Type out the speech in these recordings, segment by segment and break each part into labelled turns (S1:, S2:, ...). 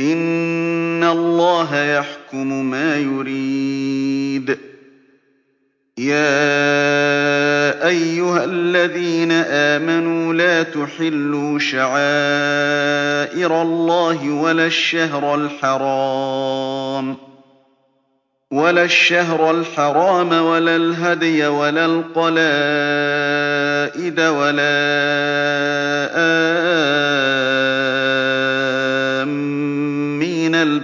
S1: إِنَّ اللَّهَ يَحْكُمُ مَا يُرِيدُ يَا أَيُّهَا الَّذِينَ آمَنُوا لَا تُحِلُّوا شَعَائِرَ اللَّهِ وَلَا الشَّهْرَ الْحَرَامَ وَلَا الشَّهْرَ الْحَرَامَ وَلَا الْهَدْيَ وَلَا الْقَلَائِدَ وَلَا وَلَا آمِّينَ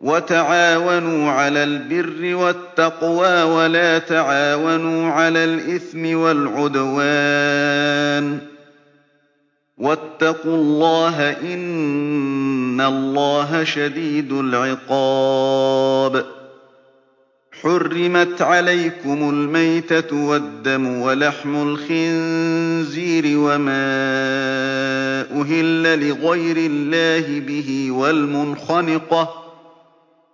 S1: وَتَعَاوَنُوا عَلَى الْبِرِّ وَالتَّقْوَىٰ وَلَا تَعَاوَنُوا عَلَى الْإِثْمِ وَالْعُدْوَانِ ۚ وَاتَّقُوا اللَّهَ ۖ إِنَّ اللَّهَ شَدِيدُ الْعِقَابِ حُرِّمَتْ عَلَيْكُمُ الْمَيْتَةُ وَالدَّمُ وَلَحْمُ الْخِنزِيرِ وَمَا أُهِلَّ لِغَيْرِ اللَّهِ بِهِ وَالْمُنْخَنِقَةُ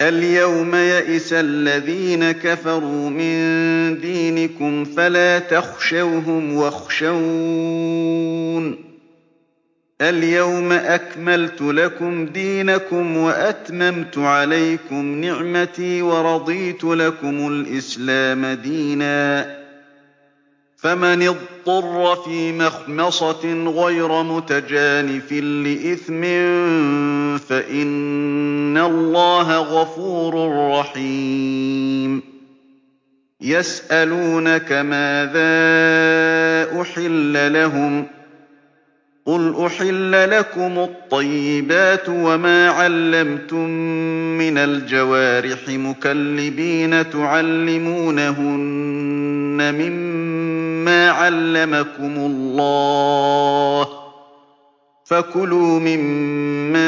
S1: الْيَوْمَ يَئِسَ الَّذِينَ كَفَرُوا مِن دِينِكُمْ فَلَا تَخْشَوْهُمْ وَاخْشَوْنِ ۚ الْيَوْمَ أَكْمَلْتُ لَكُمْ دِينَكُمْ وَأَتْمَمْتُ عَلَيْكُمْ نِعْمَتِي وَرَضِيتُ لَكُمُ الْإِسْلَامَ دِينًا فمن اضطر في مخمصة غير متجانف لإثم فَإِنَّ اللَّهَ غَفُورٌ رَّحِيمٌ يَسْأَلُونَكَ مَاذَا أُحِلَّ لَهُمْ ۖ قُلْ أُحِلَّ لَكُمُ الطَّيِّبَاتُ وَمَا عَلَّمْتُم مِّنَ الْجَوَارِحِ مُكَلِّبِينَ تُعَلِّمُونَهُنَّ مِمَّا عَلَّمَكُمُ اللَّهُ فَكُلُوا مِمَّا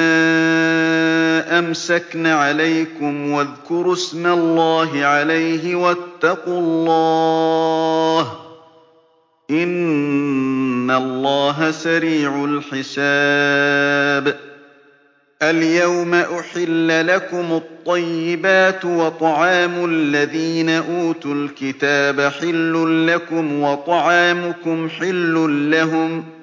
S1: أَمْسَكْنَ عَلَيْكُمْ وَاذْكُرُوا اسْمَ اللَّهِ عَلَيْهِ وَاتَّقُوا اللَّهَ ۚ إِنَّ اللَّهَ سَرِيعُ الْحِسَابِ الْيَوْمَ أُحِلَّ لَكُمُ الطَّيِّبَاتُ ۖ وَطَعَامُ الَّذِينَ أُوتُوا الْكِتَابَ حِلٌّ لَّكُمْ وَطَعَامُكُمْ حِلٌّ لَّهُمْ ۖ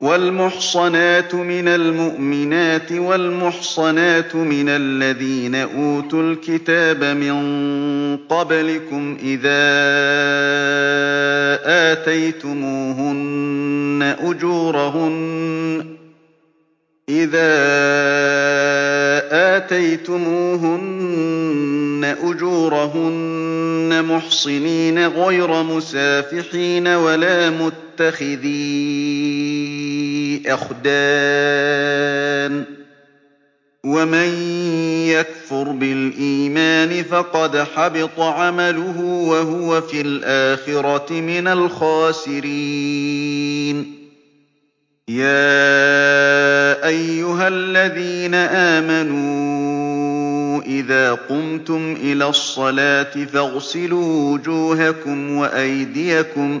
S1: وَالْمُحْصَنَاتُ مِنَ الْمُؤْمِنَاتِ وَالْمُحْصَنَاتُ مِنَ الَّذِينَ أُوتُوا الْكِتَابَ مِن قَبْلِكُمْ إِذَا آتَيْتُمُوهُنَّ أُجُورَهُنَّ إِذَا آتَيْتُمُوهُنَّ أُجُورَهُنَّ مُحْصِنِينَ غَيْرَ مُسَافِحِينَ وَلَا مُتَّخِذِينَ أَخْدَانٍ وَمَن يَكْفُرْ بِالْإِيمَانِ فَقَدْ حَبِطَ عَمَلُهُ وَهُوَ فِي الْآخِرَةِ مِنَ الْخَاسِرِينَ يَا أَيُّهَا الَّذِينَ آمَنُوا إِذَا قُمْتُمْ إِلَى الصَّلَاةِ فَاغْسِلُوا وُجُوهَكُمْ وَأَيْدِيَكُمْ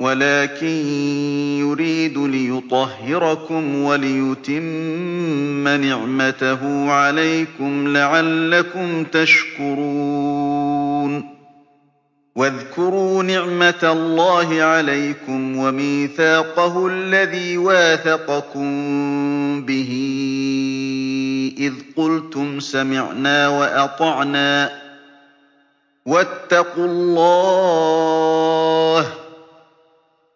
S1: وَلَٰكِن يُرِيدُ لِيُطَهِّرَكُمْ وَلِيُتِمَّ نِعْمَتَهُ عَلَيْكُمْ لَعَلَّكُمْ تَشْكُرُونَ وَاذْكُرُوا نِعْمَةَ اللَّهِ عَلَيْكُمْ وَمِيثَاقَهُ الَّذِي وَاثَقَكُم بِهِ إِذْ قُلْتُمْ سَمِعْنَا وَأَطَعْنَا ۖ وَاتَّقُوا اللَّهَ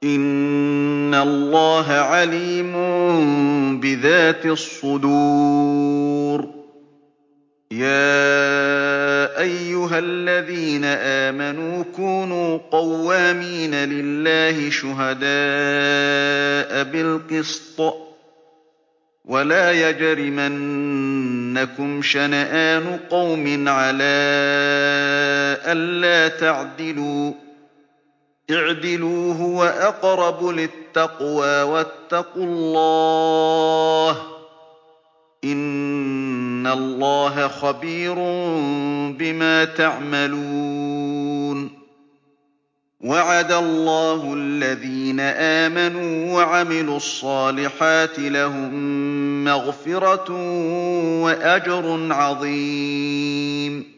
S1: إِنَّ اللَّهَ عَلِيمٌ بِذَاتِ الصُّدُورِ يَا أَيُّهَا الَّذِينَ آمَنُوا كُونُوا قَوَّامِينَ لِلَّهِ شُهَدَاءَ بِالْقِسْطِ ۖ وَلَا يَجْرِمَنَّكُمْ شَنَآنُ قَوْمٍ عَلَىٰ أَلَّا تَعْدِلُوا اعْدِلُوا هُوَ أَقْرَبُ لِلتَّقْوَىٰ ۖ وَاتَّقُوا اللَّهَ ۚ إِنَّ اللَّهَ خَبِيرٌ بِمَا تَعْمَلُونَ وَعَدَ اللَّهُ الَّذِينَ آمَنُوا وَعَمِلُوا الصَّالِحَاتِ لَهُم مَّغْفِرَةٌ وَأَجْرٌ عَظِيمٌ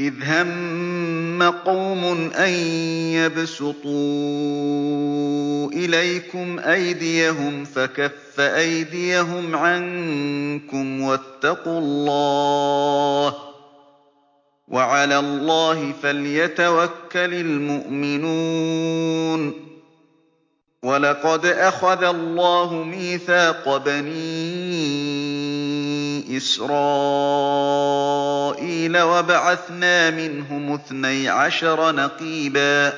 S1: إِذْ هَمَّ قَوْمٌ أَن يَبْسُطُوا إِلَيْكُمْ أَيْدِيَهُمْ فَكَفَّ أَيْدِيَهُمْ عَنكُمْ ۖ وَاتَّقُوا اللَّهَ ۚ وَعَلَى اللَّهِ فَلْيَتَوَكَّلِ الْمُؤْمِنُونَ وَلَقَدْ أَخَذَ اللَّهُ مِيثَاقَ بَنِي إِسْرَائِيلَ وَبَعَثْنَا مِنْهُمُ اثْنَيْ عَشَرَ نَقِيبًا ۖ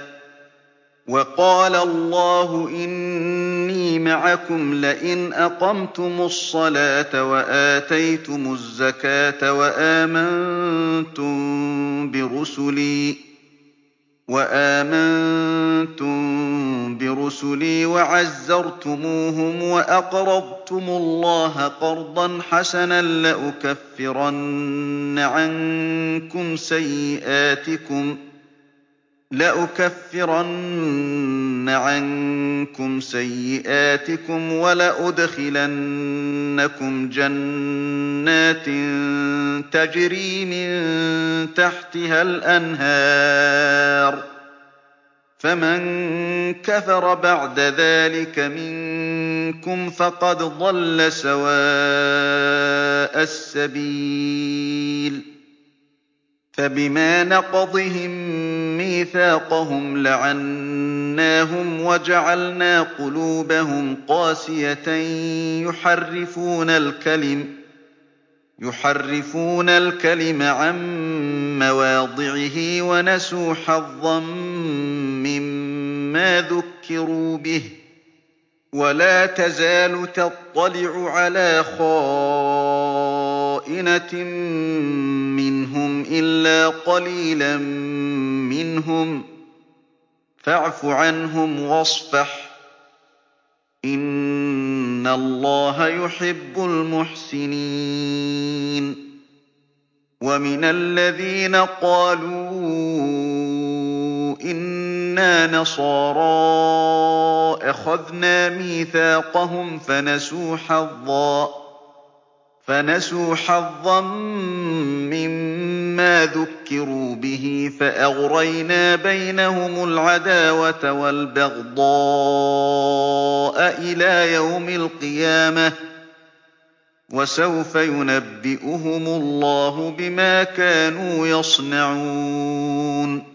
S1: وَقَالَ اللَّهُ إِنِّي مَعَكُمْ لَئِنْ أَقَمْتُمُ الصَّلَاةَ وَآتَيْتُمُ الزَّكَاةَ وَآمَنتُم بِرُسُلِي وَآمَنتُم بِرُسُلِي وَعَزَّرْتُمُوهُمْ وَأَقْرَضْتُمُ اللَّهَ قَرْضًا حَسَنًا لَّأُكَفِّرَنَّ عَنكُمْ سَيِّئَاتِكُمْ لَأُكَفِّرَنَّ عَنكُمْ سَيِّئَاتِكُمْ وَلَأُدْخِلَنَّكُمْ جَنَّاتٍ تَجْرِي مِن تَحْتِهَا الْأَنْهَارُ ۚ فَمَن كَفَرَ بَعْدَ ذَٰلِكَ مِنكُمْ فَقَدْ ضَلَّ سَوَاءَ السَّبِيلِ فَبِمَا نَقْضِهِم مِّيثَاقَهُمْ لَعَنَّاهُمْ وَجَعَلْنَا قُلُوبَهُمْ قَاسِيَةً يُحَرِّفُونَ الْكَلِمَ عَن مَّوَاضِعِهِ وَنَسُوا حَظًّا مِّمَّا ذُكِّرُوا بِهِ ۚ وَلَا تَزَالُ تَطَّلِعُ عَلَىٰ خَائِنَةٍ خَائِنَةٍ مِّنْهُمْ إِلَّا قَلِيلًا مِّنْهُمْ ۖ فَاعْفُ عَنْهُمْ وَاصْفَحْ ۚ إِنَّ اللَّهَ يُحِبُّ الْمُحْسِنِينَ وَمِنَ الَّذِينَ قَالُوا إِنَّا نَصَارَىٰ أَخَذْنَا مِيثَاقَهُمْ فَنَسُوا حَظًّا فَنَسُوا حَظًّا مِّمَّا ذُكِّرُوا بِهِ فَأَغْرَيْنَا بَيْنَهُمُ الْعَدَاوَةَ وَالْبَغْضَاءَ إِلَىٰ يَوْمِ الْقِيَامَةِ ۚ وَسَوْفَ يُنَبِّئُهُمُ اللَّهُ بِمَا كَانُوا يَصْنَعُونَ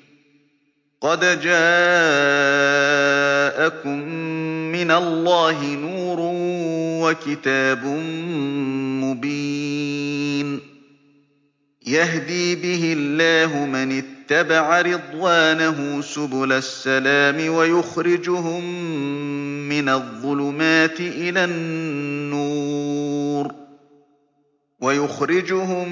S1: قَدْ جَاءَكُم مِّنَ اللَّهِ نُورٌ وَكِتَابٌ مُّبِينٌ يَهْدِي بِهِ اللَّهُ مَنِ اتَّبَعَ رِضْوَانَهُ سُبُلَ السَّلَامِ وَيُخْرِجُهُم مِّنَ الظُّلُمَاتِ إِلَى النُّورِ وَيُخْرِجُهُم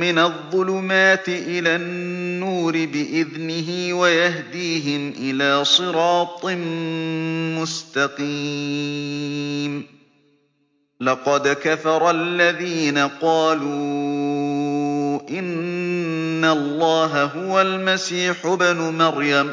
S1: مِّنَ الظُّلُمَاتِ إِلَى النُّورِ بِإِذْنِهِ وَيَهْدِيهِمْ إِلَىٰ صِرَاطٍ مُّسْتَقِيمٍ لَّقَدْ كَفَرَ الَّذِينَ قَالُوا إِنَّ اللَّهَ هُوَ الْمَسِيحُ ابْنُ مَرْيَمَ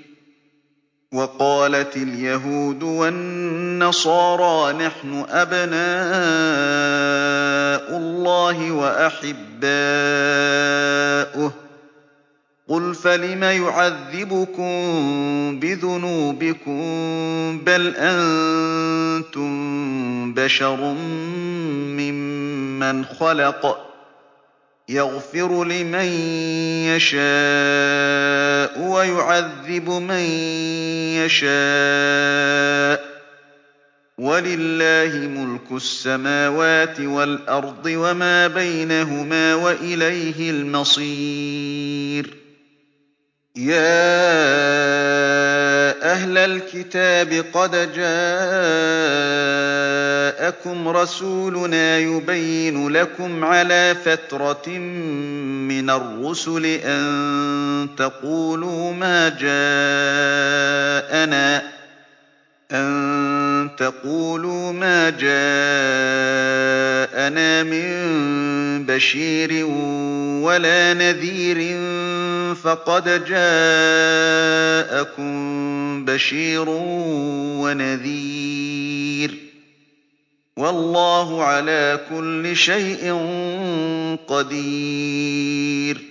S1: وَقَالَتِ الْيَهُودُ وَالنَّصَارَىٰ نَحْنُ أَبْنَاءُ اللَّهِ وَأَحِبَّاؤُهُ ۚ قُلْ فَلِمَ يُعَذِّبُكُم بِذُنُوبِكُم بَلْ أَنتُم بَشَرٌ مِّمَّنْ خَلَقَ يَغْفِرُ لِمَن يَشَاءُ وَيُعَذِّبُ مَن يَشَاءُ ۚ وَلِلَّهِ مُلْكُ السَّمَاوَاتِ وَالْأَرْضِ وَمَا بَيْنَهُمَا ۖ وَإِلَيْهِ الْمَصِيرُ يَا أَهْلَ الْكِتَابِ قَدْ جَاءَكُمْ رَسُولُنَا يُبَيِّنُ لَكُمْ عَلَىٰ فَتْرَةٍ مِّنَ الرُّسُلِ أَن تَقُولُوا مَا جَاءَنَا أَن تَقُولُوا مَا جَاءَنَا مِن بَشِيرٍ وَلَا نَذِيرٍ فَقَدْ جَاءَكُم بَشِيرٌ وَنَذِيرٌ وَاللَّهُ عَلَىٰ كُلِّ شَيْءٍ قَدِيرٌ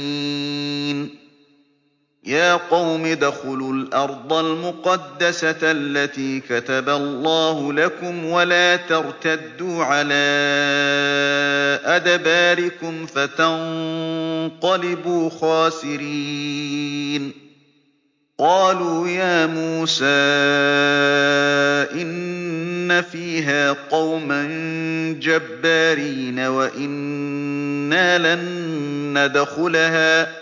S1: يَا قَوْمِ ادْخُلُوا الْأَرْضَ الْمُقَدَّسَةَ الَّتِي كَتَبَ اللَّهُ لَكُمْ وَلَا تَرْتَدُّوا عَلَىٰ أَدْبَارِكُمْ فَتَنقَلِبُوا خَاسِرِينَ قَالُوا يَا مُوسَىٰ إِنَّ فِيهَا قَوْمًا جَبَّارِينَ وَإِنَّا لَن نَّدْخُلَهَا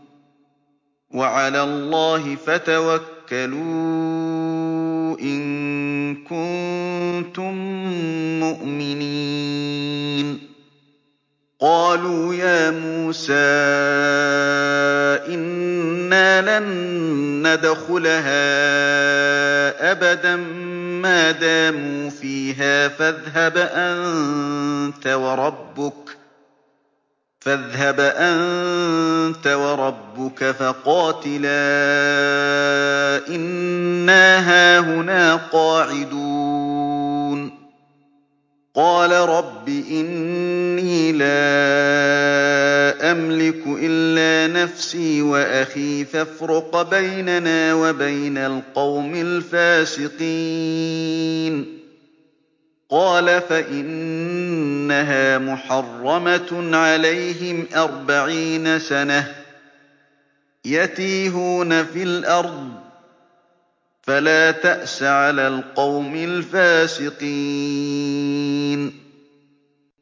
S1: وَعَلَى اللَّهِ فَتَوَكَّلُوا إِن كُنتُم مُّؤْمِنِينَ قَالُوا يَا مُوسَىٰ إِنَّا لَن نَّدْخُلَهَا أَبَدًا مَّا دَامُوا فِيهَا فَاذْهَبْ أَنتَ وَرَبُّكَ فَاذْهَبْ أَنتَ وَرَبُّكَ فَقَاتِلَا إِنَّا هَاهُنَا قَاعِدُونَ قَالَ رَبِّ إِنِّي لَا أَمْلِكُ إِلَّا نَفْسِي وَأَخِي فَافْرُقْ بَيْنَنَا وَبَيْنَ الْقَوْمِ الْفَاسِقِينَ قَالَ فَإِنَّهَا مُحَرَّمَةٌ عَلَيْهِمْ أَرْبَعِينَ سَنَةً يَتِيهُونَ فِي الْأَرْضِ ۚ فَلَا تَأْسَ عَلَى الْقَوْمِ الْفَاسِقِينَ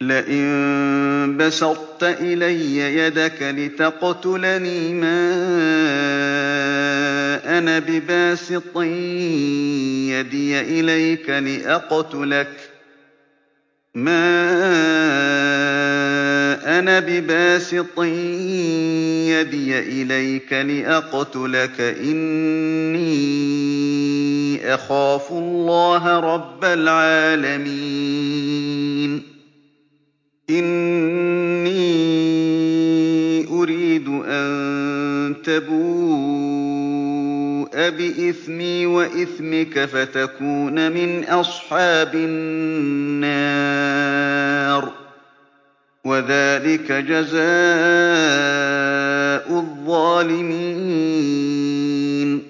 S1: لَئِن بَسَطتَ إِلَيَّ يَدَكَ لِتَقْتُلَنِي مَا أَنَا بِبَاسِطٍ يَدِيَ إِلَيْكَ لِأَقْتُلَكَ ۖ مَا أَنَا بِبَاسِطٍ يَدِيَ إِلَيْكَ لِأَقْتُلَكَ ۖ إِنِّي أَخَافُ اللَّهَ رَبَّ الْعَالَمِينَ إِنِّي أُرِيدُ أَن تَبُوءَ بِإِثْمِي وَإِثْمِكَ فَتَكُونَ مِنْ أَصْحَابِ النَّارِ ۚ وَذَٰلِكَ جَزَاءُ الظَّالِمِينَ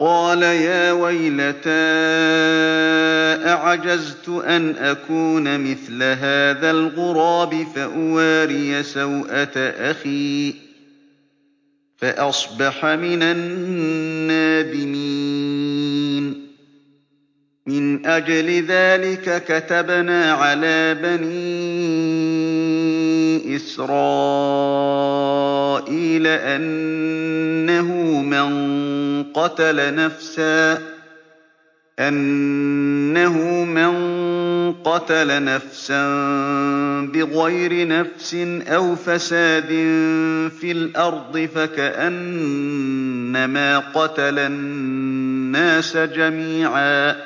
S1: قَالَ يَا وَيْلَتَىٰ أَعَجَزْتُ أَنْ أَكُونَ مِثْلَ هَٰذَا الْغُرَابِ فَأُوَارِيَ سَوْءَةَ أَخِي فَأَصْبَحَ مِنَ النَّادِمِينَ مِنْ أَجْلِ ذَٰلِكَ كَتَبْنَا عَلَىٰ بَنِي إِسْرَائِيلَ إِسْرَائِيلَ أَنَّهُ مَن قَتَلَ نَفْسًا بِغَيْرِ نَفْسٍ أَوْ فَسَادٍ فِي الْأَرْضِ فَكَأَنَّمَا قَتَلَ النَّاسَ جَمِيعًا ۗ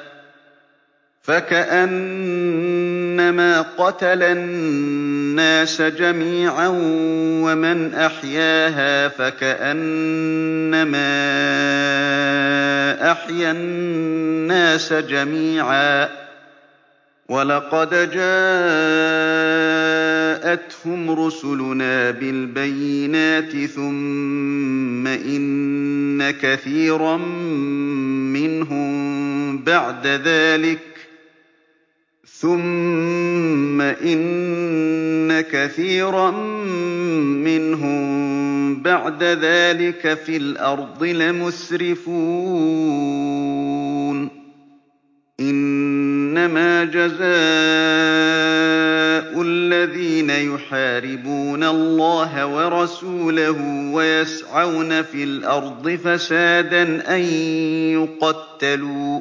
S1: فَكَأَنَّمَا قَتَلَ النَّاسَ النَّاسَ جَمِيعًا وَمَنْ أَحْيَاهَا فَكَأَنَّمَا أَحْيَا النَّاسَ جَمِيعًا ۚ وَلَقَدْ جَاءَتْهُمْ رُسُلُنَا بِالْبَيِّنَاتِ ثُمَّ إِنَّ كَثِيرًا مِّنْهُم بَعْدَ ذَٰلِكَ ثُمَّ إِنَّ كَثِيرًا مِّنْهُم بَعْدَ ذَٰلِكَ فِي الْأَرْضِ لَمُسْرِفُونَ إِنَّمَا جَزَاءُ الَّذِينَ يُحَارِبُونَ اللَّهَ وَرَسُولَهُ وَيَسْعَوْنَ فِي الْأَرْضِ فَسَادًا أَن يُقَتَّلُوا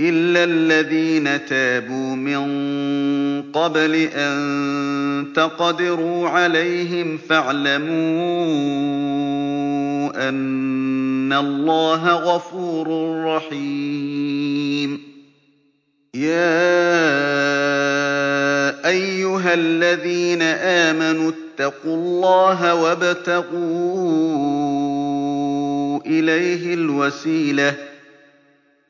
S1: إِلَّا الَّذِينَ تَابُوا مِن قَبْلِ أَن تَقْدِرُوا عَلَيْهِمْ فَاعْلَمُوا أَنَّ اللَّهَ غَفُورٌ رَّحِيمٌ يَا أَيُّهَا الَّذِينَ آمَنُوا اتَّقُوا اللَّهَ وَابْتَغُوا إِلَيْهِ الْوَسِيلَةَ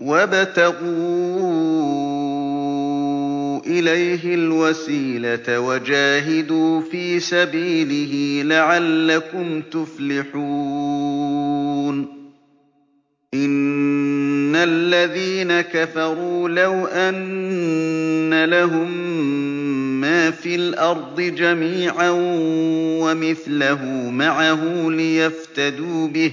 S1: وَابْتَغُوا إِلَيْهِ الْوَسِيلَةَ وَجَاهِدُوا فِي سَبِيلِهِ لَعَلَّكُمْ تُفْلِحُونَ إِنَّ الَّذِينَ كَفَرُوا لَوْ أَنَّ لَهُم مَّا فِي الْأَرْضِ جَمِيعًا وَمِثْلَهُ مَعَهُ لِيَفْتَدُوا بِهِ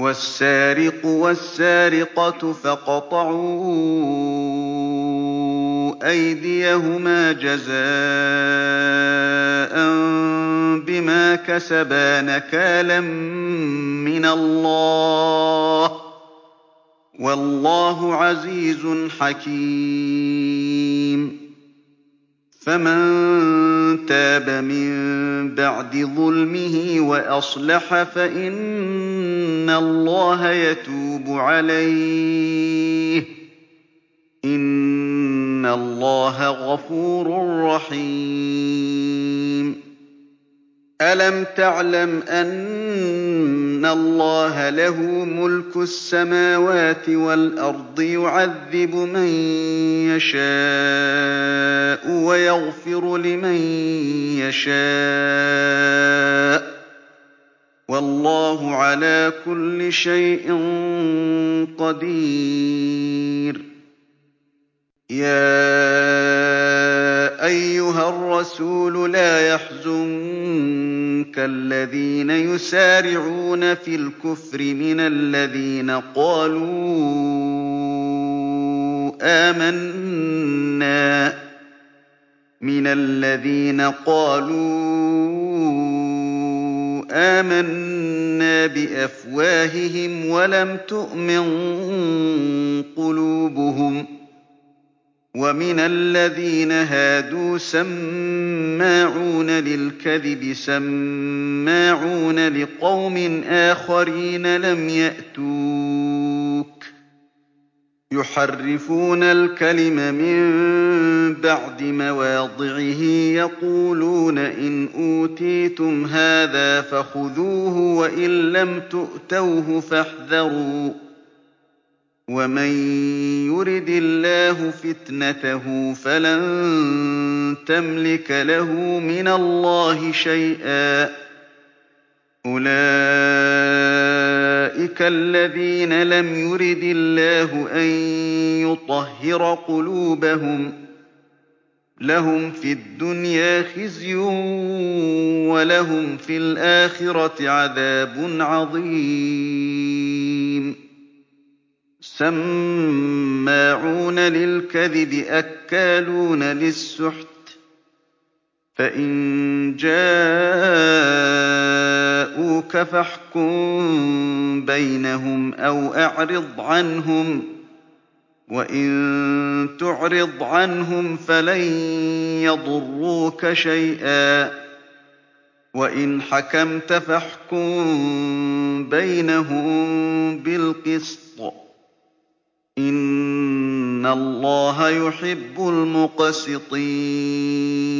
S1: وَالسَّارِقُ وَالسَّارِقَةُ فَاقْطَعُوا أَيْدِيَهُمَا جَزَاءً بِمَا كَسَبَا نَكَالًا مِّنَ اللَّهِ ۗ وَاللَّهُ عَزِيزٌ حَكِيمٌ فَمَن تَابَ مِن بَعْدِ ظُلْمِهِ وَأَصْلَحَ فَإِنَّ إِنَّ اللَّهَ يَتُوبُ عَلَيْهِ ۗ إِنَّ اللَّهَ غَفُورٌ رَّحِيمٌ أَلَمْ تَعْلَمْ أَنَّ اللَّهَ لَهُ مُلْكُ السَّمَاوَاتِ وَالْأَرْضِ يُعَذِّبُ مَن يَشَاءُ وَيَغْفِرُ لِمَن يَشَاءُ وَاللَّهُ عَلَىٰ كُلِّ شَيْءٍ قَدِيرٌ يَا أَيُّهَا الرَّسُولُ لَا يَحْزُنكَ الَّذِينَ يُسَارِعُونَ فِي الْكُفْرِ مِنَ الَّذِينَ قَالُوا آمَنَّا مِنَ الَّذِينَ قَالُوا آمَنَّا بِأَفْوَاهِهِمْ وَلَمْ تُؤْمِن قُلُوبُهُمْ ۛ وَمِنَ الَّذِينَ هَادُوا سَمَّاعُونَ لِلْكَذِبِ سَمَّاعُونَ لِقَوْمٍ آخَرِينَ لَمْ يَأْتُوكَ يُحَرِّفُونَ الْكَلِمَ مِن بَعْدِ مَوَاضِعِهِ يَقُولُونَ إِنْ أُوتِيتُمْ هَٰذَا فَخُذُوهُ وَإِن لَّمْ تُؤْتَوْهُ فَاحْذَرُوا ۚ وَمَن يُرِدِ اللَّهُ فِتْنَتَهُ فَلَن تَمْلِكَ لَهُ مِنَ اللَّهِ شَيْئًا ۚ أُولَٰئِكَ أُولَٰئِكَ الَّذِينَ لَمْ يُرِدِ اللَّهُ أَن يُطَهِّرَ قُلُوبَهُمْ ۚ لَهُمْ فِي الدُّنْيَا خِزْيٌ وَلَهُمْ فِي الْآخِرَةِ عَذَابٌ عَظِيمٌ سَمَّاعُونَ لِلْكَذِبِ أَكَّالُونَ لِلسُّحْتِ فَإِن جَاءُوكَ فَاحْكُم بَيْنَهُمْ أَوْ أَعْرِضْ عَنْهُمْ ۖ وَإِن تُعْرِضْ عَنْهُمْ فَلَن يَضُرُّوكَ شَيْئًا ۖ وَإِنْ حَكَمْتَ فَاحْكُم بَيْنَهُم بِالْقِسْطِ ۚ إِنَّ اللَّهَ يُحِبُّ الْمُقْسِطِينَ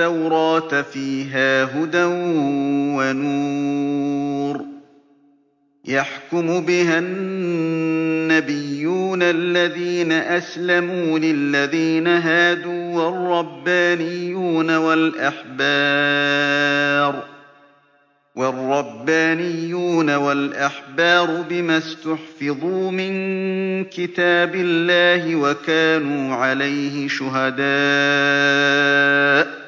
S1: التوراة فِيهَا هُدًى وَنُورٌ يَحْكُمُ بِهَا النَّبِيُّونَ الَّذِينَ أَسْلَمُوا لِلَّذِينَ هَادُوا وَالرَّبَّانِيُّونَ وَالْأَحْبَارُ وَالرَّبَّانِيُّونَ وَالْأَحْبَارُ بِمَا اسْتُحْفِظُوا مِن كِتَابِ اللَّهِ وَكَانُوا عَلَيْهِ شُهَدَاءَ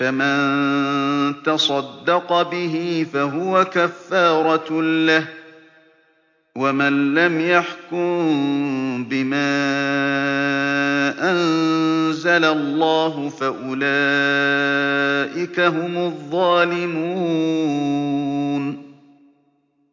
S1: فَمَن تَصَدَّقَ بِهِ فَهُوَ كَفَّارَةٌ لَّهُ ۚ وَمَن لَّمْ يَحْكُم بِمَا أَنزَلَ اللَّهُ فَأُولَٰئِكَ هُمُ الظَّالِمُونَ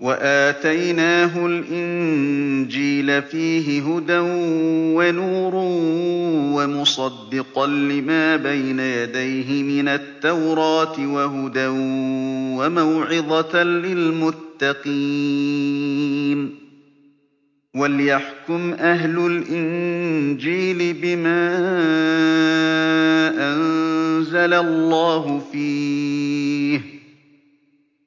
S1: وَآتَيْنَاهُ الْإِنجِيلَ فِيهِ هُدًى وَنُورٌ وَمُصَدِّقًا لِّمَا بَيْنَ يَدَيْهِ مِنَ التَّوْرَاةِ وَهُدًى وَمَوْعِظَةً لِّلْمُتَّقِينَ وَلْيَحْكُمْ أَهْلُ الْإِنجِيلِ بِمَا أَنزَلَ اللَّهُ فِيهِ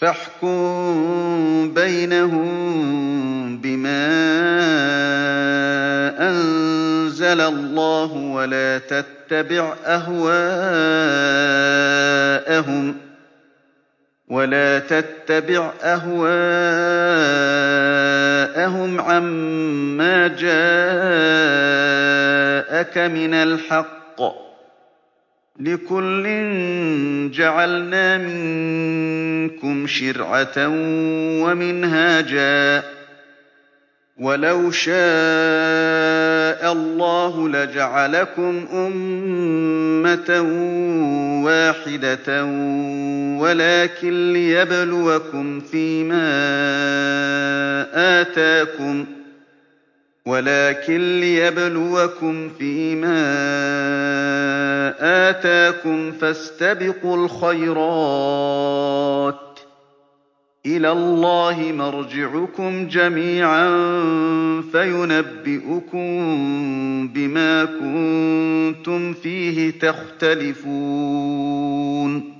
S1: فَاحْكُم بَيْنَهُم بِمَا أَنزَلَ اللَّهُ وَلَا تَتَّبِعْ أَهْوَاءَهُمْ ۚ ولا تتبع أهواءهم عما جاءك من الحق لِكُلٍّ جَعَلْنَا مِنكُمْ شِرْعَةً وَمِنْهَاجًا ۚ وَلَوْ شَاءَ اللَّهُ لَجَعَلَكُمْ أُمَّةً وَاحِدَةً وَلَٰكِن لِّيَبْلُوَكُمْ فِي مَا آتَاكُمْ ۖ وَلَٰكِن لِّيَبْلُوَكُمْ فِيمَا آتَاكُمْ ۖ فَاسْتَبِقُوا الْخَيْرَاتِ ۚ إِلَى اللَّهِ مَرْجِعُكُمْ جَمِيعًا فَيُنَبِّئُكُم بِمَا كُنتُمْ فِيهِ تَخْتَلِفُونَ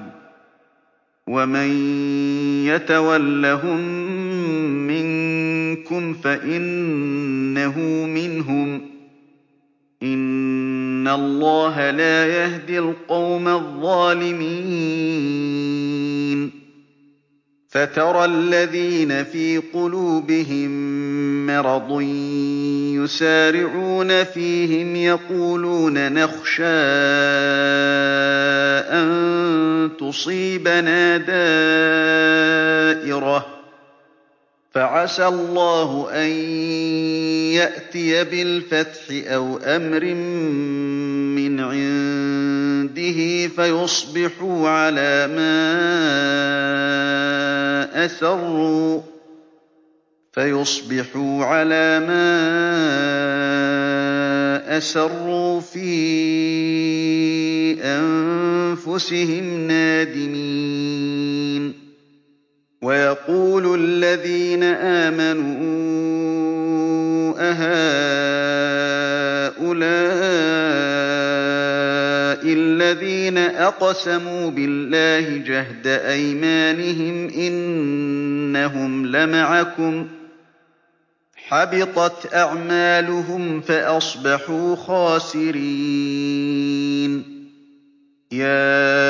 S1: وَمَن يَتَوَلَّهُم مِّنكُمْ فَإِنَّهُ مِنْهُمْ ۗ إِنَّ اللَّهَ لَا يَهْدِي الْقَوْمَ الظَّالِمِينَ فَتَرَى الَّذِينَ فِي قُلُوبِهِم مَّرَضٌ يُسَارِعُونَ فِيهِمْ يَقُولُونَ نَخْشَىٰ أَن تُصِيبَنَا دَائِرَةٌ ۚ فَعَسَى اللَّهُ أَن يَأْتِيَ بِالْفَتْحِ أَوْ أَمْرٍ مِّنْ عِندِهِ بِهِ فَيُصْبِحُوا عَلَىٰ مَا أَسَرُّوا فِي أَنفُسِهِمْ نَادِمِينَ وَيَقُولُ الَّذِينَ آمَنُوا أَهَٰؤُلَاءِ الَّذِينَ أَقْسَمُوا بِاللَّهِ جَهْدَ أَيْمَانِهِمْ ۙ إِنَّهُمْ لَمَعَكُمْ ۚ حَبِطَتْ أَعْمَالُهُمْ فَأَصْبَحُوا خَاسِرِينَ يَا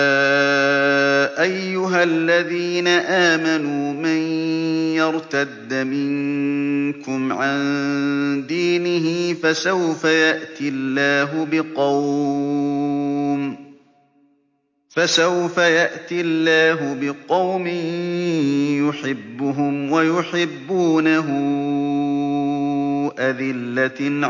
S1: أَيُّهَا الَّذِينَ آمَنُوا مَن يَرْتَدَّ مِنكُمْ عَن دِينِهِ فَسَوْفَ يَأْتِي اللَّهُ بِقَوْمٍ فَسَوْفَ يَأْتِي اللَّهُ بِقَوْمٍ يُحِبُّهُمْ وَيُحِبُّونَهُ أَذِلَّةٍ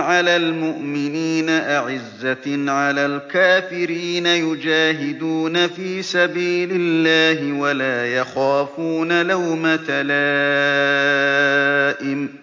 S1: عَلَى الْمُؤْمِنِينَ أَعِزَّةٍ عَلَى الْكَافِرِينَ يُجَاهِدُونَ فِي سَبِيلِ اللَّهِ وَلَا يَخَافُونَ لَوْمَةَ لَائِمٍ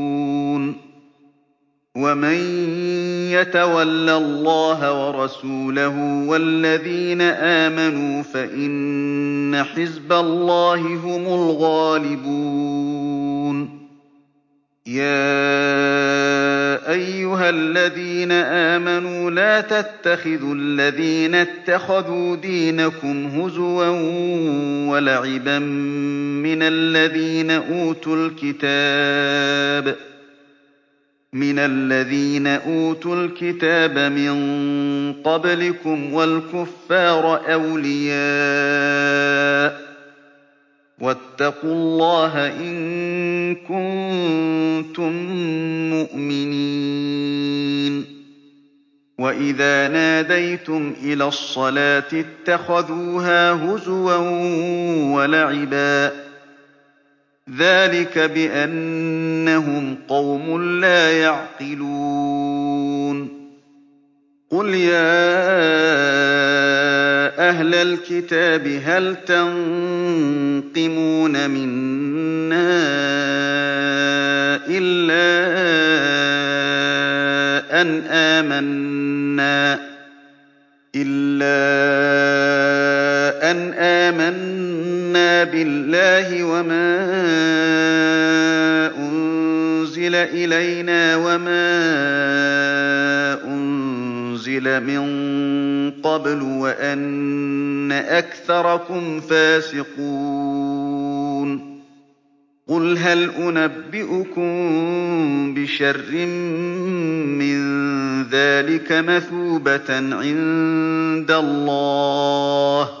S1: وَمَن يَتَوَلَّ اللَّهَ وَرَسُولَهُ وَالَّذِينَ آمَنُوا فَإِنَّ حِزْبَ اللَّهِ هُمُ الْغَالِبُونَ يَا أَيُّهَا الَّذِينَ آمَنُوا لَا تَتَّخِذُوا الَّذِينَ اتَّخَذُوا دِينَكُمْ هُزُوًا وَلَعِبًا مِّنَ الَّذِينَ أُوتُوا الْكِتَابَ مِّنَ الَّذِينَ أُوتُوا الْكِتَابَ مِن قَبْلِكُمْ وَالْكُفَّارَ أَوْلِيَاءَ ۚ وَاتَّقُوا اللَّهَ إِن كُنتُم مُّؤْمِنِينَ وَإِذَا نَادَيْتُمْ إِلَى الصَّلَاةِ اتَّخَذُوهَا هُزُوًا وَلَعِبًا ذَٰلِكَ بِأَنَّهُمْ قَوْمٌ لَّا يَعْقِلُونَ قُلْ يَا أَهْلَ الْكِتَابِ هَلْ تَنقِمُونَ مِنَّا إِلَّا أَنْ آمَنَّا إِلَّا أَن آمَنَّا بِاللَّهِ وَمَا أُنزِلَ إِلَيْنَا وَمَا أُنزِلَ مِن قَبْلُ وَأَنَّ أَكْثَرَكُمْ فَاسِقُونَ قُلْ هَلْ أُنَبِّئُكُم بِشَرٍّ مِّن ذَٰلِكَ مَثُوبَةً عِندَ اللَّهِ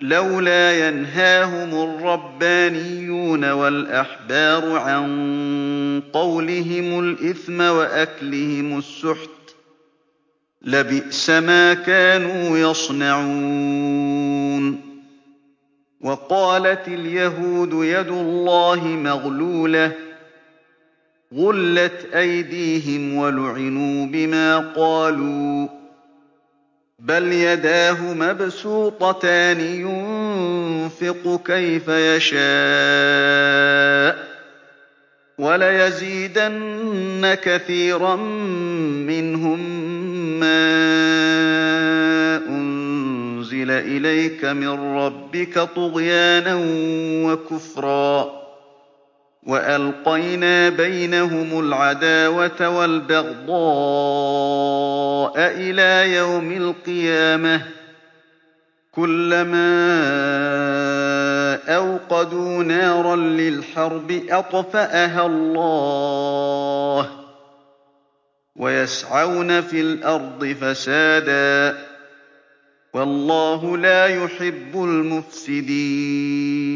S1: لَوْلَا يَنْهَاهُمُ الرَّبَّانِيُّونَ وَالْأَحْبَارُ عَن قَوْلِهِمُ الْإِثْمَ وَأَكْلِهِمُ السُّحْتَ ۚ لَبِئْسَ مَا كَانُوا يَصْنَعُونَ وَقَالَتِ الْيَهُودُ يَدُ اللَّهِ مَغْلُولَةٌ ۚ غُلَّتْ أَيْدِيهِمْ وَلُعِنُوا بِمَا قَالُوا بَلْ يَدَاهُ مَبْسُوطَتَانِ يُنفِقُ كَيْفَ يَشَاءُ ۚ وَلَيَزِيدَنَّ كَثِيرًا مِّنْهُم مَّا أُنزِلَ إِلَيْكَ مِن رَّبِّكَ طُغْيَانًا وَكُفْرًا ۚ وَأَلْقَيْنَا بَيْنَهُمُ الْعَدَاوَةَ وَالْبَغْضَاءَ إِلَىٰ يَوْمِ الْقِيَامَةِ ۗ كُلَّمَا أَوْقَدُوا نَارًا لِّلْحَرْبِ أَطْفَأَهَا اللَّهُ ۚ وَيَسْعَوْنَ فِي الْأَرْضِ فَسَادًا ۚ وَاللَّهُ لَا يُحِبُّ الْمُفْسِدِينَ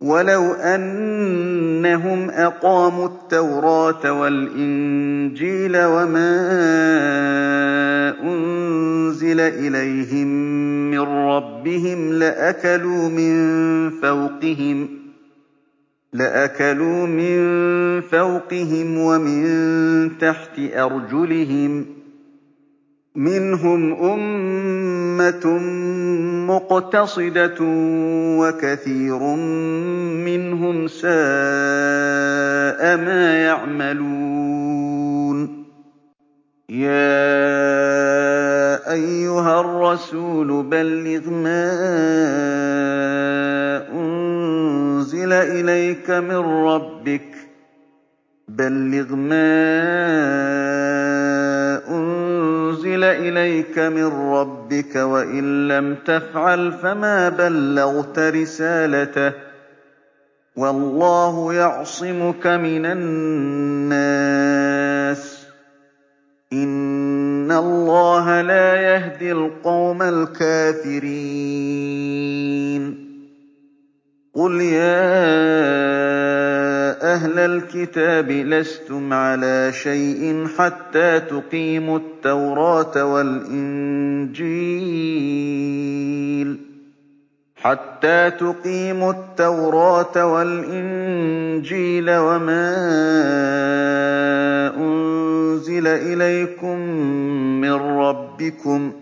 S1: وَلَوْ أَنَّهُمْ أَقَامُوا التَّوْرَاةَ وَالْإِنجِيلَ وَمَا أُنزِلَ إِلَيْهِم مِّن رَّبِّهِمْ لَأَكَلُوا مِن فَوْقِهِمْ وَمِن تَحْتِ أَرْجُلِهِمْ مِّنْهُمْ أُمَّةٌ مُّقْتَصِدَةٌ وَكَثِيرٌ مِّنْهُمْ سَاءَ مَا يَعْمَلُونَ يَا أَيُّهَا الرَّسُولُ بَلِّغْ مَا أُنزِلَ إِلَيْكَ مِن رَّبِّكَ بَلِّغْ مَا إِلَيْكَ مِن رَّبِّكَ ۖ وَإِن لَّمْ تَفْعَلْ فَمَا بَلَّغْتَ رِسَالَتَهُ ۚ وَاللَّهُ يَعْصِمُكَ مِنَ النَّاسِ ۗ إِنَّ اللَّهَ لَا يَهْدِي الْقَوْمَ الْكَافِرِينَ قُلْ يَا أَهْلَ الْكِتَابِ لَسْتُمْ عَلَىٰ شَيْءٍ حَتَّىٰ تُقِيمُوا التَّوْرَاةَ وَالْإِنجِيلَ حَتَّىٰ تُقِيمُوا التَّوْرَاةَ وَالْإِنجِيلَ وَمَا أُنزِلَ إِلَيْكُم مِّن رَّبِّكُمْ ۗ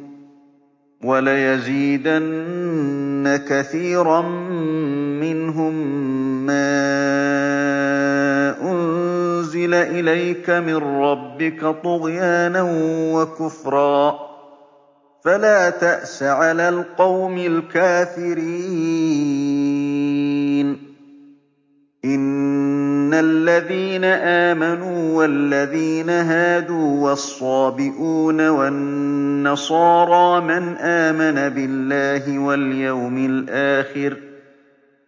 S1: وَلَيَزِيدَنَّ كَثِيرًا مِّنْهُم مَّا أُنزِلَ إِلَيْكَ مِن رَّبِّكَ طُغْيَانًا وَكُفْرًا ۖ فَلَا تَأْسَ عَلَى الْقَوْمِ الْكَافِرِينَ إِنَّ الَّذِينَ آمَنُوا وَالَّذِينَ هَادُوا وَالصَّابِئُونَ وَالنَّصَارَىٰ مَنْ آمَنَ بِاللَّهِ وَالْيَوْمِ الْآخِرِ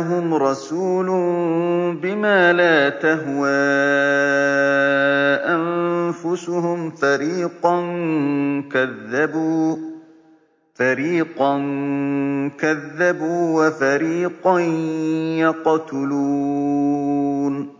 S1: لَهُمْ رَسُولٌ بِمَا لَا تَهْوَىٰ أَنفُسُهُمْ فَرِيقًا كَذَّبُوا وَفَرِيقًا يَقْتُلُونَ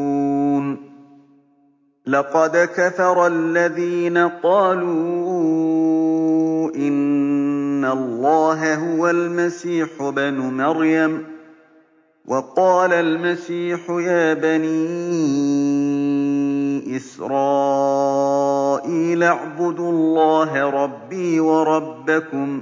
S1: لَّقَدْ كَفَرَ الَّذِينَ قَالُوا إِنَّ اللَّهَ هُوَ الْمَسِيحُ ابْنُ مَرْيَمَ ۖ وَقَالَ الْمَسِيحُ يَا بَنِي إِسْرَائِيلَ اعْبُدُوا اللَّهَ رَبِّي وَرَبَّكُمْ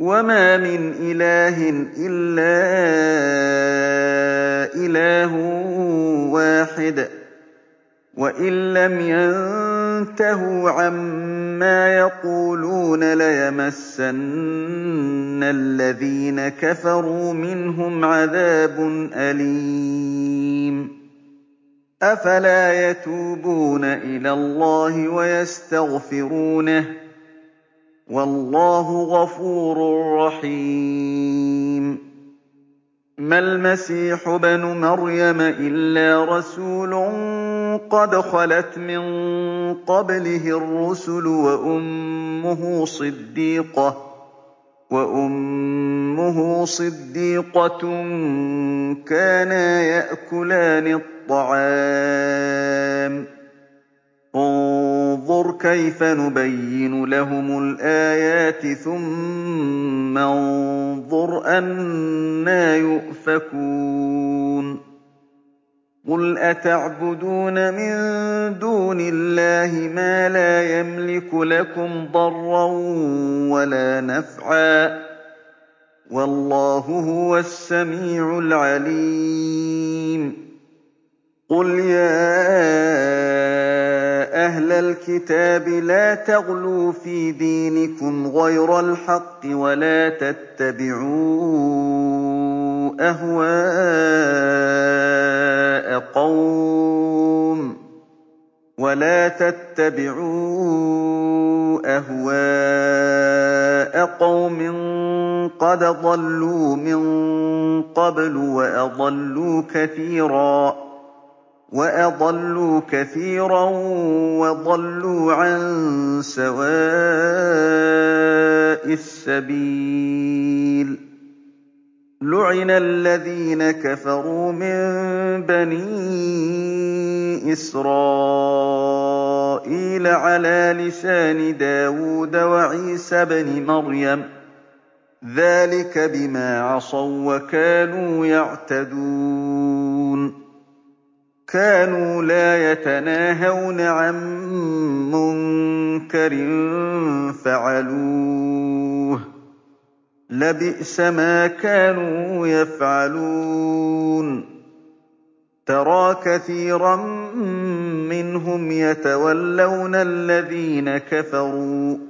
S1: وَمَا مِنْ إِلَٰهٍ إِلَّا إِلَٰهٌ وَاحِدٌ ۚ وَإِن لَّمْ يَنتَهُوا عَمَّا يَقُولُونَ لَيَمَسَّنَّ الَّذِينَ كَفَرُوا مِنْهُمْ عَذَابٌ أَلِيمٌ أَفَلَا يَتُوبُونَ إِلَى اللَّهِ وَيَسْتَغْفِرُونَهُ وَاللَّهُ غَفُورٌ رَّحِيمٌ مَا الْمَسِيحُ ابْنُ مَرْيَمَ إِلَّا رَسُولٌ قَدْ خَلَتْ مِن قَبْلِهِ الرُّسُلُ وَأُمُّهُ صِدِّيقَةٌ وَأُمُّهُ صِدِّيقَةٌ كَانَا يَأْكُلَانِ الطَّعَامَ انظُرْ كَيْفَ نُبَيِّنُ لَهُمُ الْآيَاتِ ثُمَّ انظُرْ أَنَّىٰ يُؤْفَكُونَ قُلْ أَتَعْبُدُونَ مِن دُونِ اللَّهِ مَا لَا يَمْلِكُ لَكُمْ ضَرًّا وَلَا نَفْعًا ۚ وَاللَّهُ هُوَ السَّمِيعُ الْعَلِيمُ قُلْ يَا أهل الكتاب لا تغلوا في دينكم غير الحق ولا تتبعوا أهواء قوم قد ضلوا من قبل وأضلوا كثيراً وَأَضَلُّوا كَثِيرًا وَضَلُّوا عَن سَوَاءِ السَّبِيلِ لُعِنَ الَّذِينَ كَفَرُوا مِن بَنِي إِسْرَائِيلَ عَلَىٰ لِسَانِ دَاوُودَ وَعِيسَى بْنِ مَرْيَمَ ۚ ذَٰلِكَ بِمَا عَصَوا وَّكَانُوا يَعْتَدُونَ كَانُوا لَا يَتَنَاهَوْنَ عَن مُّنكَرٍ فَعَلُوهُ ۚ لَبِئْسَ مَا كَانُوا يَفْعَلُونَ تَرَىٰ كَثِيرًا مِّنْهُمْ يَتَوَلَّوْنَ الَّذِينَ كَفَرُوا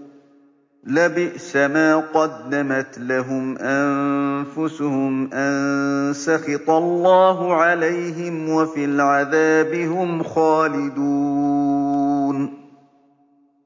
S1: لَبِئْسَ مَا قَدَّمَتْ لَهُمْ أَنفُسُهُمْ أَن سَخِطَ اللَّهُ عَلَيْهِمْ وَفِي الْعَذَابِ هُمْ خَالِدُونَ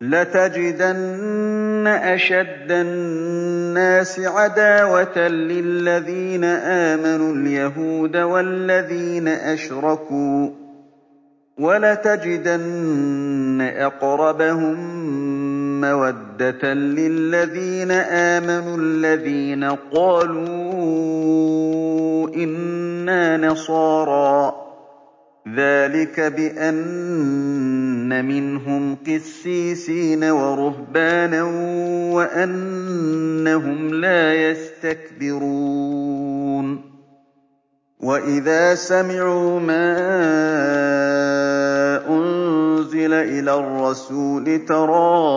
S1: لَتَجِدَنَّ أَشَدَّ النَّاسِ عَدَاوَةً لِّلَّذِينَ آمَنُوا الْيَهُودَ وَالَّذِينَ أَشْرَكُوا ۖ وَلَتَجِدَنَّ أَقْرَبَهُم مَّوَدَّةً لِّلَّذِينَ آمَنُوا الَّذِينَ قَالُوا إِنَّا نَصَارَىٰ ذَٰلِكَ بِأَنَّ مِنْهُمْ قِسِّيسِينَ وَرُهْبَانًا وَأَنَّهُمْ لَا يَسْتَكْبِرُونَ وَإِذَا سَمِعُوا مَا أُنزِلَ إِلَى الرَّسُولِ تَرَىٰ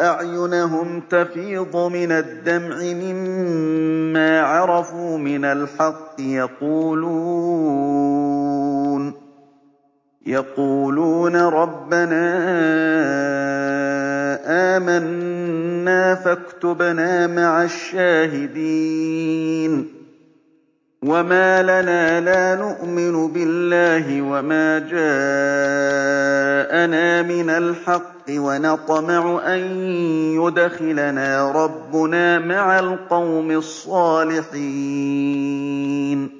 S1: أَعْيُنَهُمْ تَفِيضُ مِنَ الدَّمْعِ مِمَّا عَرَفُوا مِنَ الْحَقِّ يَقُولُونَ يَقُولُونَ رَبَّنَا آمَنَّا فَاكْتُبْنَا مَعَ الشَّاهِدِينَ وَمَا لَنَا لَا نُؤْمِنُ بِاللَّهِ وَمَا جَاءَنَا مِنَ الْحَقِّ وَنَطْمَعُ أَن يُدْخِلَنَا رَبُّنَا مَعَ الْقَوْمِ الصَّالِحِينَ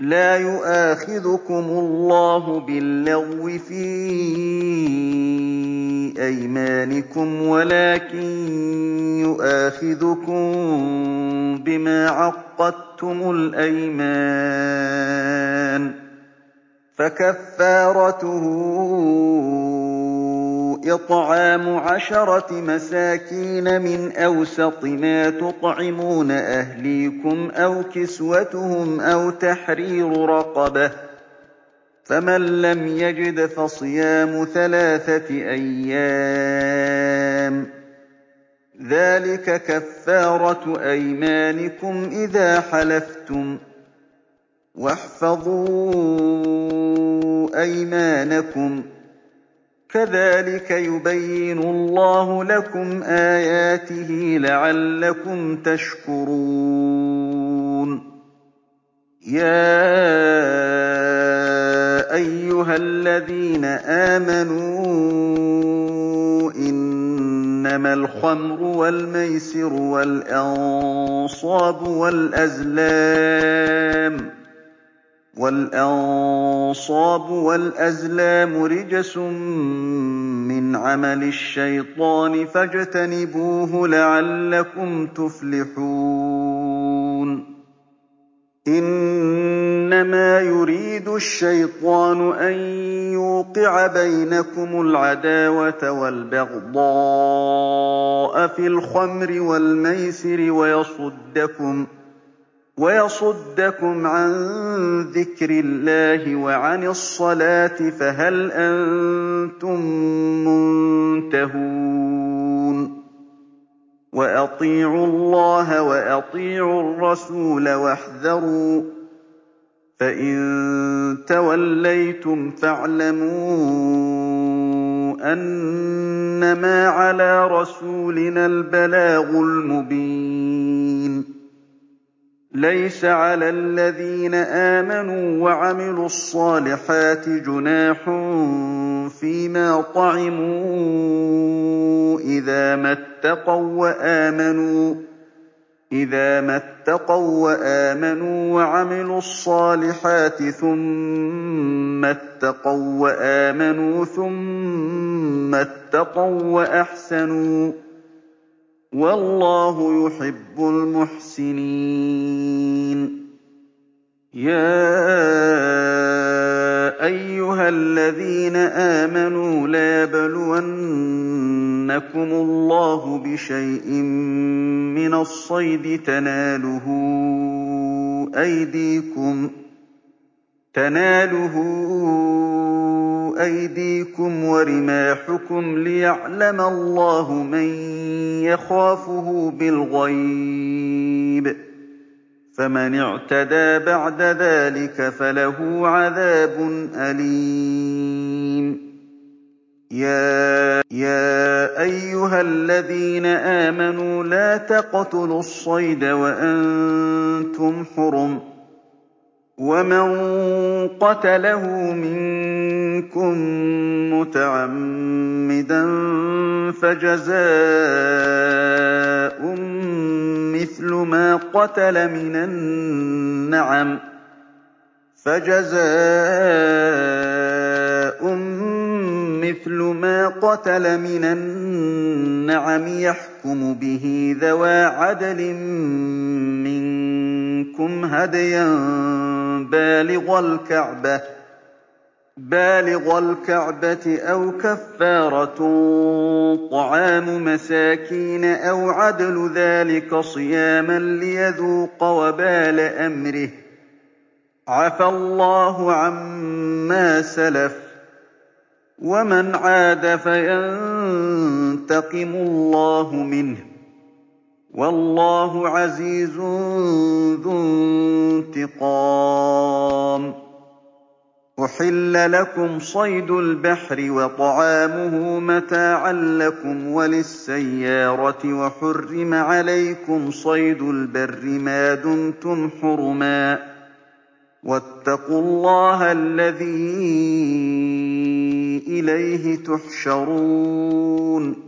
S1: لَا يُؤَاخِذُكُمُ اللَّهُ بِاللَّغْوِ فِي أَيْمَانِكُمْ وَلَٰكِن يُؤَاخِذُكُم بِمَا عَقَّدتُّمُ الْأَيْمَانَ ۖ فَكَفَّارَتُهُ إِطْعَامُ عَشَرَةِ مَسَاكِينَ مِنْ أَوْسَطِ مَا تُطْعِمُونَ أَهْلِيكُمْ أَوْ كِسْوَتُهُمْ أَوْ تَحْرِيرُ رَقَبَةٍ ۖ فَمَن لَّمْ يَجِدْ فَصِيَامُ ثَلَاثَةِ أَيَّامٍ ۚ ذَٰلِكَ كَفَّارَةُ أَيْمَانِكُمْ إِذَا حَلَفْتُمْ ۚ وَاحْفَظُوا أَيْمَانَكُمْ كَذَٰلِكَ يُبَيِّنُ اللَّهُ لَكُمْ آيَاتِهِ لَعَلَّكُمْ تَشْكُرُونَ يَا أَيُّهَا الَّذِينَ آمَنُوا إِنَّمَا الْخَمْرُ وَالْمَيْسِرُ وَالْأَنصَابُ وَالْأَزْلَامُ وَالْأَنصَابُ وَالْأَزْلَامُ رِجْسٌ مِّنْ عَمَلِ الشَّيْطَانِ فَاجْتَنِبُوهُ لَعَلَّكُمْ تُفْلِحُونَ إِنَّمَا يُرِيدُ الشَّيْطَانُ أَن يُوقِعَ بَيْنَكُمُ الْعَدَاوَةَ وَالْبَغْضَاءَ فِي الْخَمْرِ وَالْمَيْسِرِ وَيَصُدَّكُمْ ۖ وَيَصُدَّكُمْ عَن ذِكْرِ اللَّهِ وَعَنِ الصَّلَاةِ فَهَلْ أَنتُم مُّنتَهُونَ وَأَطِيعُوا اللَّهَ وَأَطِيعُوا الرَّسُولَ وَاحْذَرُوا ۚ فَإِن تَوَلَّيْتُمْ فَاعْلَمُوا أَنَّمَا عَلَىٰ رَسُولِنَا الْبَلَاغُ الْمُبِينُ لَّيْسَ عَلَى الَّذِينَ آمَنُوا وَعَمِلُوا الصَّالِحَاتِ جُنَاحٌ فِيمَا طَعِمُوا إِذَا مَا اتَّقَوا وَّآمَنُوا وَعَمِلُوا الصَّالِحَاتِ ثُمَّ اتَّقَوا وَّآمَنُوا ثُمَّ اتَّقَوا وَّأَحْسَنُوا وَاللَّهُ يُحِبُّ الْمُحْسِنِينَ يَا أَيُّهَا الَّذِينَ آمَنُوا لَيَبْلُوَنَّكُمُ اللَّهُ بِشَيْءٍ مِّنَ الصَّيْدِ تَنَالُهُ أَيْدِيكُمْ ۖ تَنَالُهُ أَيْدِيكُمْ وَرِمَاحُكُمْ لِيَعْلَمَ اللَّهُ مَن يَخَافُهُ بِالْغَيْبِ ۚ فَمَنِ اعْتَدَىٰ بَعْدَ ذَٰلِكَ فَلَهُ عَذَابٌ أَلِيمٌ يا, يا أيها الذين آمنوا لا تقتلوا الصيد وأنتم حرم وَمَن قَتَلَهُ مِنكُم مُّتَعَمِّدًا فَجَزَاءٌ مِّثْلُ مَا قَتَلَ مِنَ النَّعَمِ ۖ يَحْكُمُ بِهِ ذَوَا عَدْلٍ مِّنكُمْ مِنكُمْ هَدْيًا بَالِغَ الْكَعْبَةِ ۚ بالغ الكعبة أو كفارة طعام مساكين أو عدل ذلك صياما ليذوق وبال أمره عفى الله عما سلف ومن عاد فينتقم الله منه وَاللَّهُ عَزِيزٌ ذُو انتِقَامٍ أُحِلَّ لَكُمْ صَيْدُ الْبَحْرِ وَطَعَامُهُ مَتَاعًا لَّكُمْ وَلِلسَّيَّارَةِ وَحُرِّمَ عَلَيْكُمْ صَيْدُ الْبَرِّ مَا دُمْتُمْ حُرُمًا ۗ وَاتَّقُوا اللَّهَ الَّذِي إِلَيْهِ تُحْشَرُونَ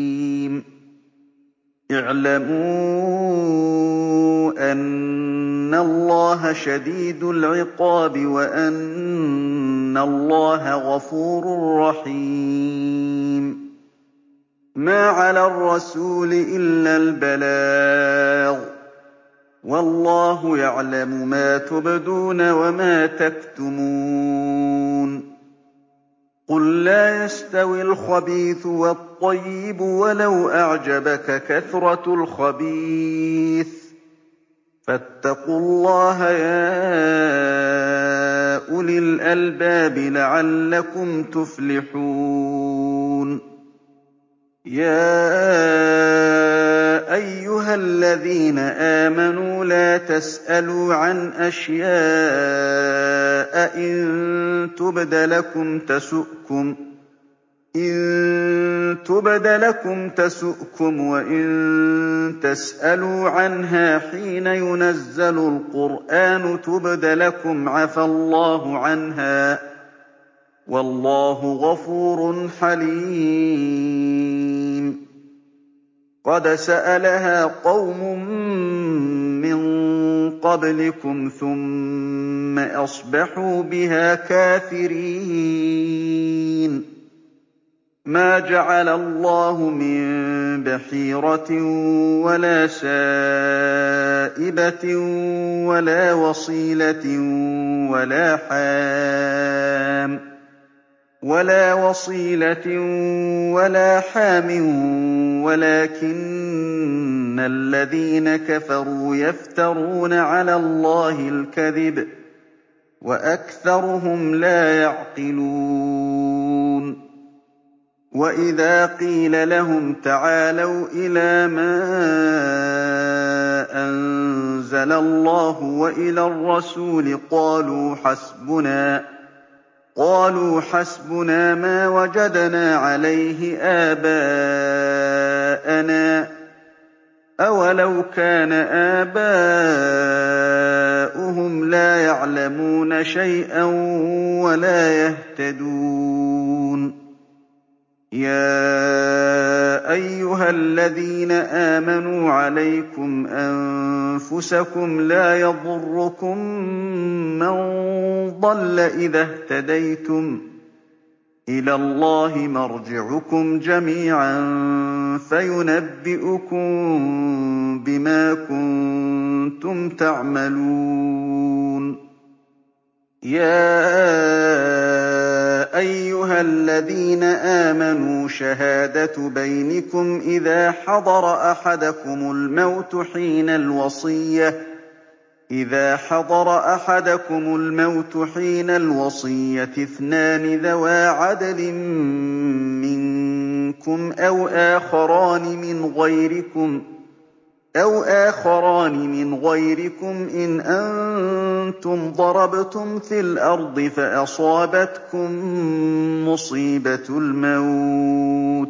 S1: اعْلَمُوا أَنَّ اللَّهَ شَدِيدُ الْعِقَابِ وَأَنَّ اللَّهَ غَفُورٌ رَّحِيمٌ مَا عَلَى الرَّسُولِ إِلَّا الْبَلَاغُ ۗ وَاللَّهُ يَعْلَمُ مَا تُبْدُونَ وَمَا تَكْتُمُونَ قُل لَّا يَسْتَوِي الْخَبِيثُ وَالطَّيِّبُ وَلَوْ أَعْجَبَكَ كَثْرَةُ الْخَبِيثِ ۖ فَاتَّقُوا اللَّهَ يَا أُولِي الْأَلْبَابِ لَعَلَّكُمْ تُفْلِحُونَ أَيُّهَا الَّذِينَ آمَنُوا لَا تَسْأَلُوا عَنْ أَشْيَاءَ إِن تُبْدَ لَكُمْ تَسُؤْكُمْ ۖ إن تبد لكم تسؤكم وإن تسألوا عنها حين ينزل القرآن تبد لكم عفى الله عنها والله غفور حليم قَدْ سَأَلَهَا قَوْمٌ مِّن قَبْلِكُمْ ثُمَّ أَصْبَحُوا بِهَا كَافِرِينَ مَا جَعَلَ اللَّهُ مِن بَحِيرَةٍ وَلَا سَائِبَةٍ وَلَا وَصِيلَةٍ وَلَا حَامٍ وَلَا وَصِيلَةٍ وَلَا حَامٍ وَلَٰكِنَّ الَّذِينَ كَفَرُوا يَفْتَرُونَ عَلَى اللَّهِ الْكَذِبَ ۖ وَأَكْثَرُهُمْ لَا يَعْقِلُونَ وَإِذَا قِيلَ لَهُمْ تَعَالَوْا إِلَىٰ مَا أَنزَلَ اللَّهُ وَإِلَى الرَّسُولِ قَالُوا حَسْبُنَا قَالُوا حَسْبُنَا مَا وَجَدْنَا عَلَيْهِ آبَاءَنَا ۚ أَوَلَوْ كَانَ آبَاؤُهُمْ لَا يَعْلَمُونَ شَيْئًا وَلَا يَهْتَدُونَ يَا أَيُّهَا الَّذِينَ آمَنُوا عَلَيْكُمْ أَنفُسَكُمْ ۖ لَا يَضُرُّكُم مَّن ضَلَّ إِذَا اهْتَدَيْتُمْ ۚ إِلَى اللَّهِ مَرْجِعُكُمْ جَمِيعًا فَيُنَبِّئُكُم بِمَا كُنتُمْ تَعْمَلُونَ يَا أَيُّهَا الَّذِينَ آمَنُوا شَهَادَةُ بَيْنِكُمْ إِذَا حَضَرَ أَحَدَكُمُ الْمَوْتُ حِينَ الْوَصِيَّةِ اثْنَانِ ذَوَا عَدْلٍ مِّنكُمْ أَوْ آخَرَانِ مِنْ غَيْرِكُمْ إِنْ أَنتُمْ كُنتُمْ ضَرَبْتُمْ فِي الْأَرْضِ فَأَصَابَتْكُم مُّصِيبَةُ الْمَوْتِ ۚ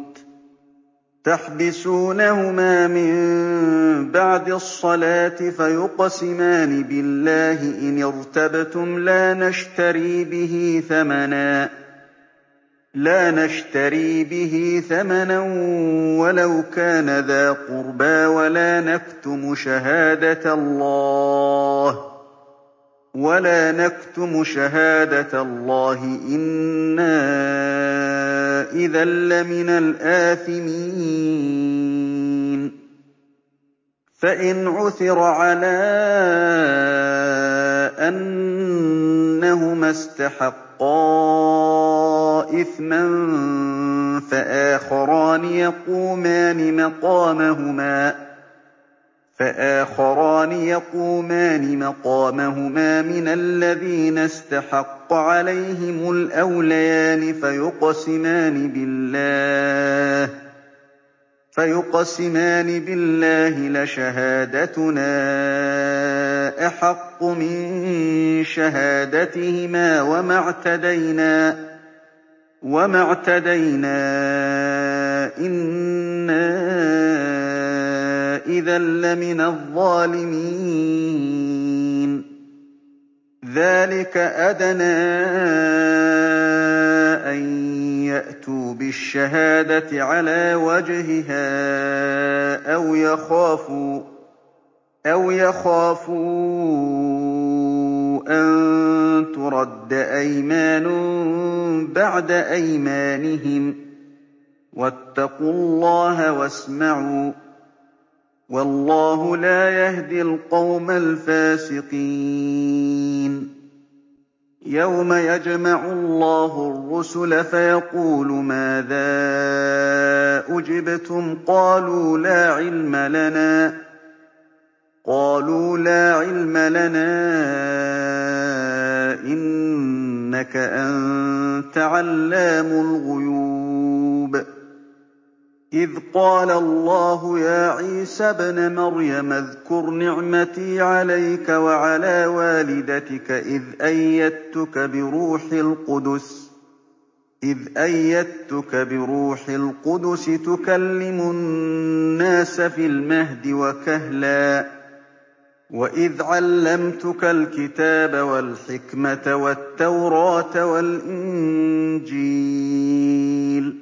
S1: تَحْبِسُونَهُمَا مِن بَعْدِ الصَّلَاةِ فَيُقْسِمَانِ بِاللَّهِ إِنِ ارْتَبْتُمْ لَا نَشْتَرِي بِهِ ثَمَنًا وَلَوْ كَانَ ذَا قُرْبَىٰ وَلَا نَكْتُمُ شَهَادَةَ اللَّهِ وَلَا نَكْتُمُ شَهَادَةَ اللَّهِ إِنَّا إِذًا لَّمِنَ الْآثِمِينَ فَإِنْ عُثِرَ عَلَىٰ أَنَّهُمَا اسْتَحَقَّا إِثْمًا فَآخَرَانِ يَقُومَانِ مَقَامَهُمَا فَآخَرَانِ يَقُومَانِ مَقَامَهُمَا مِنَ الَّذِينَ اسْتَحَقَّ عَلَيْهِمُ الْأَوْلَيَانِ فَيُقْسِمَانِ بِاللَّهِ لَشَهَادَتُنَا أَحَقُّ مِن شَهَادَتِهِمَا وَمَا اعْتَدَيْنَا إِنَّا إِذًا لَّمِنَ الظَّالِمِينَ ذَٰلِكَ أَدْنَىٰ أَن يَأْتُوا بِالشَّهَادَةِ عَلَىٰ وَجْهِهَا أَوْ يَخَافُوا أَوْ يَخَافُوا أَن تُرَدَّ أَيْمَانٌ بَعْدَ أَيْمَانِهِمْ ۗ وَاتَّقُوا اللَّهَ وَاسْمَعُوا وَاللَّهُ لَا يَهْدِي الْقَوْمَ الْفَاسِقِينَ يَوْمَ يَجْمَعُ اللَّهُ الرُّسُلَ فَيَقُولُ مَاذَا أُجِبْتُمْ قَالُوا لَا عِلْمَ لَنَا قَالُوا لَا عِلْمَ لَنَا إِنَّكَ أَنتَ عَلَّامُ الْغُيُوبِ إِذْ قَالَ اللَّهُ يَا عِيسَى ابْنَ مَرْيَمَ اذْكُرْ نِعْمَتِي عَلَيْكَ وَعَلَىٰ وَالِدَتِكَ إِذْ أَيَّدتُّكَ بِرُوحِ الْقُدُسِ تُكَلِّمُ النَّاسَ فِي الْمَهْدِ وَكَهْلًا ۖ وَإِذْ عَلَّمْتُكَ الْكِتَابَ وَالْحِكْمَةَ وَالتَّوْرَاةَ وَالْإِنجِيلَ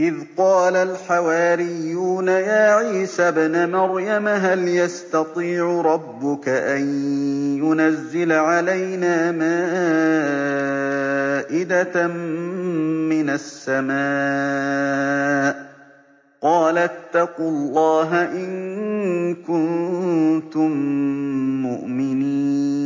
S1: إِذْ قَالَ الْحَوَارِيُّونَ يَا عِيسَى ابْنَ مَرْيَمَ هَلْ يَسْتَطِيعُ رَبُّكَ أَن يُنَزِّلَ عَلَيْنَا مَائِدَةً مِّنَ السَّمَاءِ ۖ قَالَ اتَّقُوا اللَّهَ إِن كُنتُم مُّؤْمِنِينَ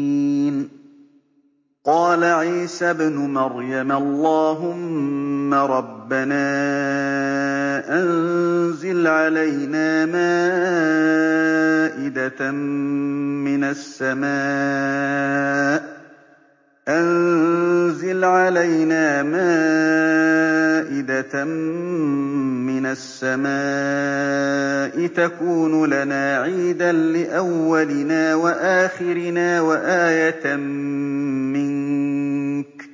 S1: قَالَ عِيسَى ابْنُ مَرْيَمَ اللَّهُمَّ رَبَّنَا أَنزِلْ عَلَيْنَا مَائِدَةً مِّنَ السَّمَاءِ أَنزِلْ عَلَيْنَا مَائِدَةً مِّنَ السَّمَاءِ تَكُونُ لَنَا عِيدًا لِّأَوَّلِنَا وَآخِرِنَا وَآيَةً مِّنكَ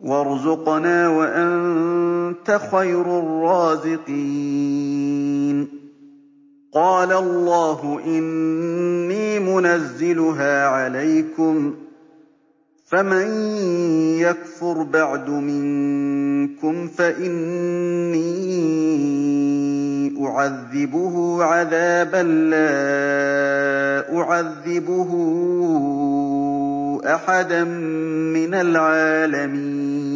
S1: وَارْزُقْنَا وَأَنتَ خَيْرُ الرَّازِقِينَ قَالَ اللَّهُ إِنِّي مُنَزِّلُهَا عَلَيْكُمْ ۖ فَمَن يَكْفُرْ بَعْدُ مِنكُمْ فَإِنِّي أُعَذِّبُهُ عَذَابًا لَّا أُعَذِّبُهُ أَحَدًا مِّنَ الْعَالَمِينَ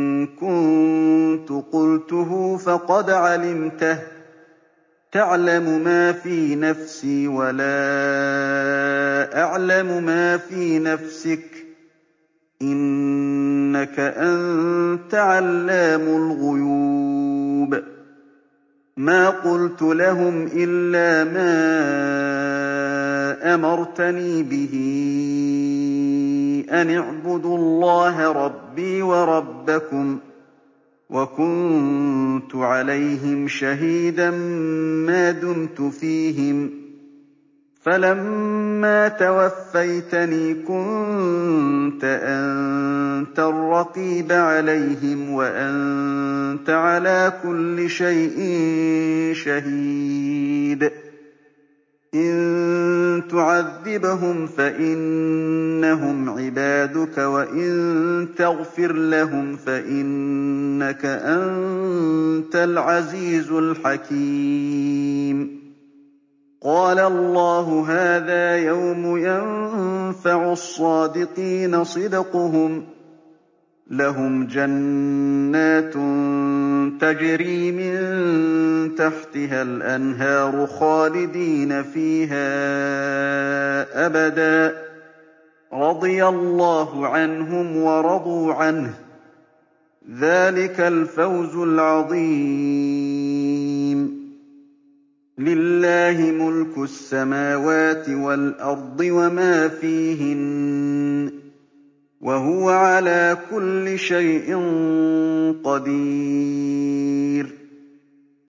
S1: كنتُ قُلْتُهُ فَقَدْ عَلِمْتَهُ ۚ تَعْلَمُ مَا فِي نَفْسِي وَلَا أَعْلَمُ مَا فِي نَفْسِكَ ۚ إِنَّكَ أَنتَ عَلَّامُ الْغُيُوبِ مَا قُلْتُ لَهُمْ إِلَّا مَا أَمَرْتَنِي بِهِ أَنِ اعْبُدُوا اللَّهَ رَبِّي وَرَبَّكُمْ ۖ وَكُنتُ عَلَيْهِمْ شَهِيدًا مَّا دُمْتُ فِيهِمْ ۖ فَلَمَّا تَوَفَّيْتَنِي كُنتَ أَنتَ الرَّقِيبَ عَلَيْهِمْ ۖ وَأَنتَ عَلَىٰ كُلِّ شَيْءٍ شَهِيدٌ إِن تُعَذِّبْهُمْ فَإِنَّهُمْ عِبَادُكَ وَإِن تَغْفِرْ لَهُمْ فَإِنَّكَ أَنتَ الْعَزِيزُ الْحَكِيمُ قَالَ اللَّهُ هَٰذَا يَوْمُ يَنفَعُ الصَّادِقِينَ صِدْقُهُمْ لَهُمْ جَنَّاتٌ تَجْرِي مِن تَحْتِهَا الْأَنْهَارُ خَالِدِينَ فِيهَا أَبَدًا ۚ رَّضِيَ اللَّهُ عَنْهُمْ وَرَضُوا عَنْهُ ۚ ذَٰلِكَ الْفَوْزُ الْعَظِيمُ لِلَّهِ مُلْكُ السَّمَاوَاتِ وَالْأَرْضِ وَمَا فِيهِنَّ وَهُوَ عَلَىٰ كُلِّ شَيْءٍ قَدِيرٌ